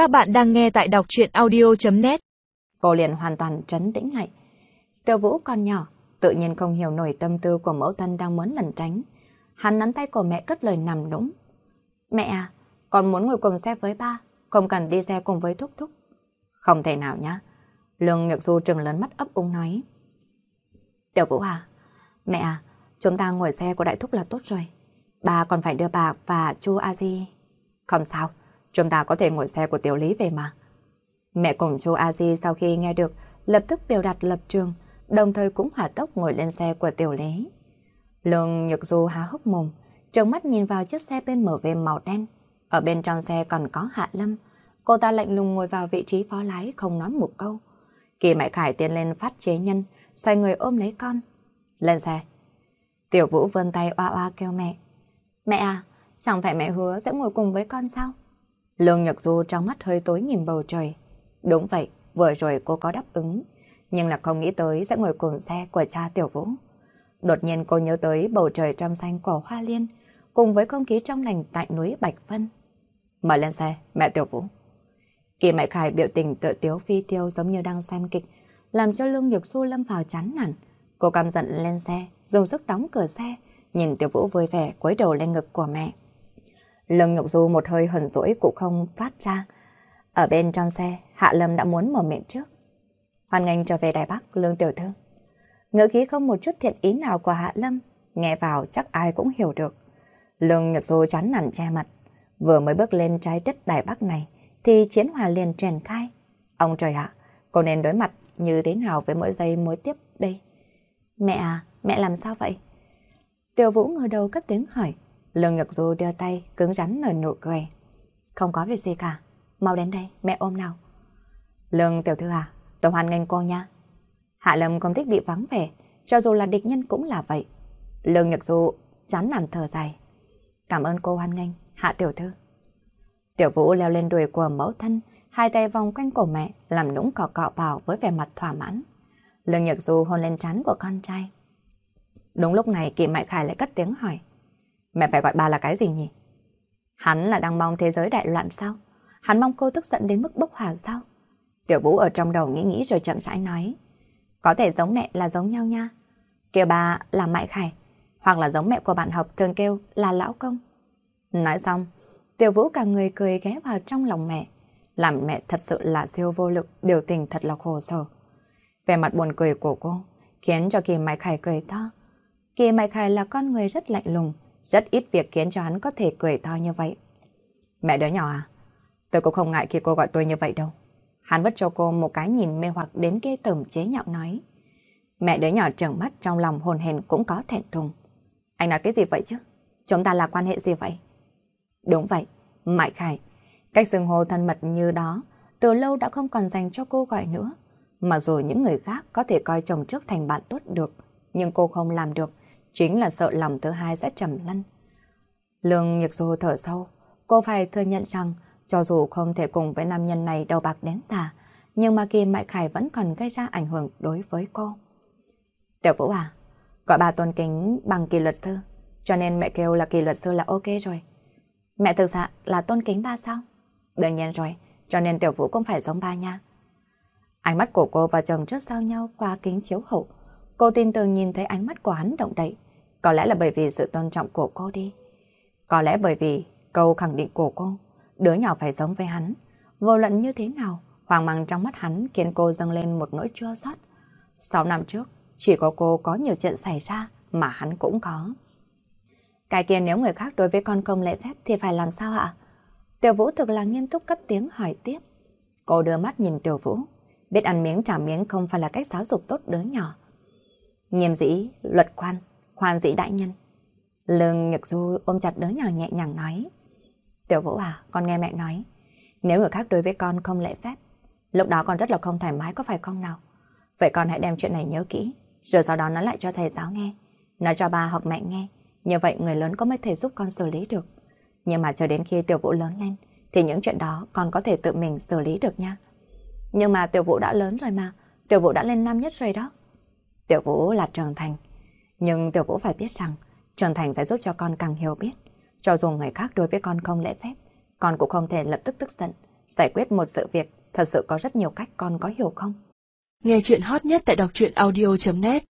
Các bạn đang nghe tại đọc chuyện audio.net Cô liền hoàn toàn trấn tĩnh lại. Tiêu Vũ còn nhỏ, tự nhiên không hiểu nổi tâm tư của mẫu thân đang muốn lẩn tránh. Hắn nắm tay của mẹ cất lời nằm đúng. Mẹ à, con muốn ngồi cùng xe với ba, không cần đi xe cùng với Thúc Thúc. Không thể nào nhá. Lương Nhật Du trừng lớn mắt ấp úng nói. Tiểu Vũ à, mẹ à, chúng ta ngồi xe của Đại Thúc là tốt rồi. Ba còn phải đưa bà và chu A Di. Không sao, chúng ta có thể ngồi xe của Tiểu Lý về mà. Mẹ cùng chú A Di sau khi nghe được, lập tức biểu đặt lập trường, đồng thời cũng hỏa tốc ngồi lên xe của Tiểu Lý. Lương Nhật Du há hốc mồm, trông mắt nhìn vào chiếc xe bên mở về màu đen. Ở bên trong xe còn có Hạ Lâm. Cô ta lạnh lùng ngồi vào vị trí phó lái không nói một câu. Kỳ Mại Khải tiến lên phát chế nhân, xoay người ôm lấy con. Lên xe. Tiểu Vũ vươn tay oa oa kêu mẹ. Mẹ à, chẳng phải mẹ hứa sẽ ngồi cùng với con sao? Lương Nhật Du trong mắt hơi tối nhìn bầu trời. Đúng vậy, vừa rồi cô có đáp ứng, nhưng là không nghĩ tới sẽ ngồi cùng xe của cha Tiểu Vũ. Đột nhiên cô nhớ tới bầu trời trong xanh của Hoa Liên, cùng với không khí trong lành tại núi Bạch Vân. Mời lên xe, mẹ Tiểu Vũ. Kỳ Mại Khải biểu tình tự tiếu phi tiêu giống như đang xem kịch, làm cho Lương Nhược Du lâm vào chán nản. Cô căm giận lên xe, dùng sức đóng cửa xe, nhìn Tiểu Vũ vui vẻ cúi đầu lên ngực của mẹ. Lương Nhục Du một hơi hờn dỗi cũng không phát ra. Ở bên trong xe, Hạ Lâm đã muốn mở miệng trước. Hoan nghênh trở về Đài Bắc, Lương Tiểu Thư. Ngữ khí không một chút thiện ý nào của Hạ Lâm, nghe vào chắc ai cũng hiểu được. Lương Nhật Du chán nản che mặt, vừa mới bước lên trái đất Đài Bắc này, thì chiến hòa liền triển khai. Ông trời ạ, cô nên đối mặt như thế nào với mỗi giây mối tiếp đây? Mẹ à, mẹ làm sao vậy? Tiểu Vũ ngờ đầu cất tiếng hỏi. Lương Nhật Du đưa tay, cứng rắn nở nụ cười. Không có việc gì cả, mau đến đây, mẹ ôm nào. Lương Tiểu Thư à, tôi hoan nghênh cô nha. Hạ Lâm không thích bị vắng vẻ, cho dù là địch nhân cũng là vậy. Lương Nhật Du chán nản thở dài. Cảm ơn cô hoan nghênh, Hạ Tiểu Thư. Tiểu Vũ leo lên đùi của mẫu thân, hai tay vòng quanh cổ mẹ, làm nũng cọ cọ vào với vẻ mặt thỏa mãn. Lương Nhật Du hôn lên trán của con trai. Đúng lúc này Kỳ Mại Khải lại cất tiếng hỏi. Mẹ phải gọi bà là cái gì nhỉ? Hắn là đang mong thế giới đại loạn sao? Hắn mong cô tức giận đến mức bốc hỏa sao? Tiểu Vũ ở trong đầu nghĩ nghĩ rồi chậm rãi nói. Có thể giống mẹ là giống nhau nha. Kêu bà là Mại Khải, hoặc là giống mẹ của bạn học thường kêu là Lão Công. Nói xong, Tiểu Vũ cả người cười ghé vào trong lòng mẹ. Làm mẹ thật sự là siêu vô lực, biểu tình thật là khổ sở. Về mặt buồn cười của cô, khiến cho Kỳ Mại Khải cười to. Kỳ Mại Khải là con người rất lạnh lùng, rất ít việc khiến cho hắn có thể cười to như vậy. Mẹ đứa nhỏ à? Tôi cũng không ngại khi cô gọi tôi như vậy đâu. Hắn vứt cho cô một cái nhìn mê hoặc đến ghê tởm chế nhạo nói. Mẹ đứa nhỏ trợn mắt trong lòng hồn hền cũng có thẹn thùng. Anh nói cái gì vậy chứ? Chúng ta là quan hệ gì vậy? Đúng vậy, Mại Khải. Cách xưng hô thân mật như đó, từ lâu đã không còn dành cho cô gọi nữa. Mà rồi những người khác có thể coi chồng trước thành bạn tốt được, nhưng cô không làm được, chính là sợ lòng thứ hai sẽ trầm lăn. Lương Nhược Du thở sâu, cô phải thừa nhận rằng cho dù không thể cùng với nam nhân này đầu bạc đến già, nhưng mà kia Mại Khải vẫn còn gây ra ảnh hưởng đối với cô. Tiểu Vũ à, gọi bà tôn kính bằng kỳ luật sư, cho nên mẹ kêu là kỳ luật sư là ok rồi. Mẹ thực sự là tôn kính ba sao? Đương nhiên rồi, cho nên Tiểu Vũ cũng phải giống ba nha. Ánh mắt của cô và chồng trước sau nhau qua kính chiếu hậu. Cô tin tưởng nhìn thấy ánh mắt của hắn động đậy. Có lẽ là bởi vì sự tôn trọng của cô đi. Có lẽ bởi vì câu khẳng định của cô, đứa nhỏ phải giống với hắn. Vô luận như thế nào, hoàng mang trong mắt hắn khiến cô dâng lên một nỗi chua xót. Sáu năm trước, chỉ có cô có nhiều chuyện xảy ra mà hắn cũng có. Cái kia nếu người khác đối với con không lễ phép thì phải làm sao ạ? Tiểu Vũ thực là nghiêm túc cất tiếng hỏi tiếp. Cô đưa mắt nhìn Tiểu Vũ, biết ăn miếng trả miếng không phải là cách giáo dục tốt đứa nhỏ. Nghiêm dĩ, luật quan khoan dĩ đại nhân. Lương Nhật Du ôm chặt đứa nhỏ nhẹ nhàng nói. Tiểu Vũ à, con nghe mẹ nói. Nếu người khác đối với con không lễ phép, lúc đó con rất là không thoải mái có phải không nào? Vậy con hãy đem chuyện này nhớ kỹ, rồi sau đó nói lại cho thầy giáo nghe. Nói cho ba hoặc mẹ nghe. Như vậy người lớn có mới thể giúp con xử lý được. Nhưng mà chờ đến khi tiểu vũ lớn lên, thì những chuyện đó con có thể tự mình xử lý được nha. Nhưng mà tiểu vũ đã lớn rồi mà, tiểu vũ đã lên năm nhất rồi đó. Tiểu vũ là trưởng thành. Nhưng tiểu vũ phải biết rằng, trưởng thành sẽ giúp cho con càng hiểu biết. Cho dù người khác đối với con không lễ phép, con cũng không thể lập tức tức giận, Giải quyết một sự việc thật sự có rất nhiều cách con có hiểu không? Nghe chuyện hot nhất tại đọc truyện audio.net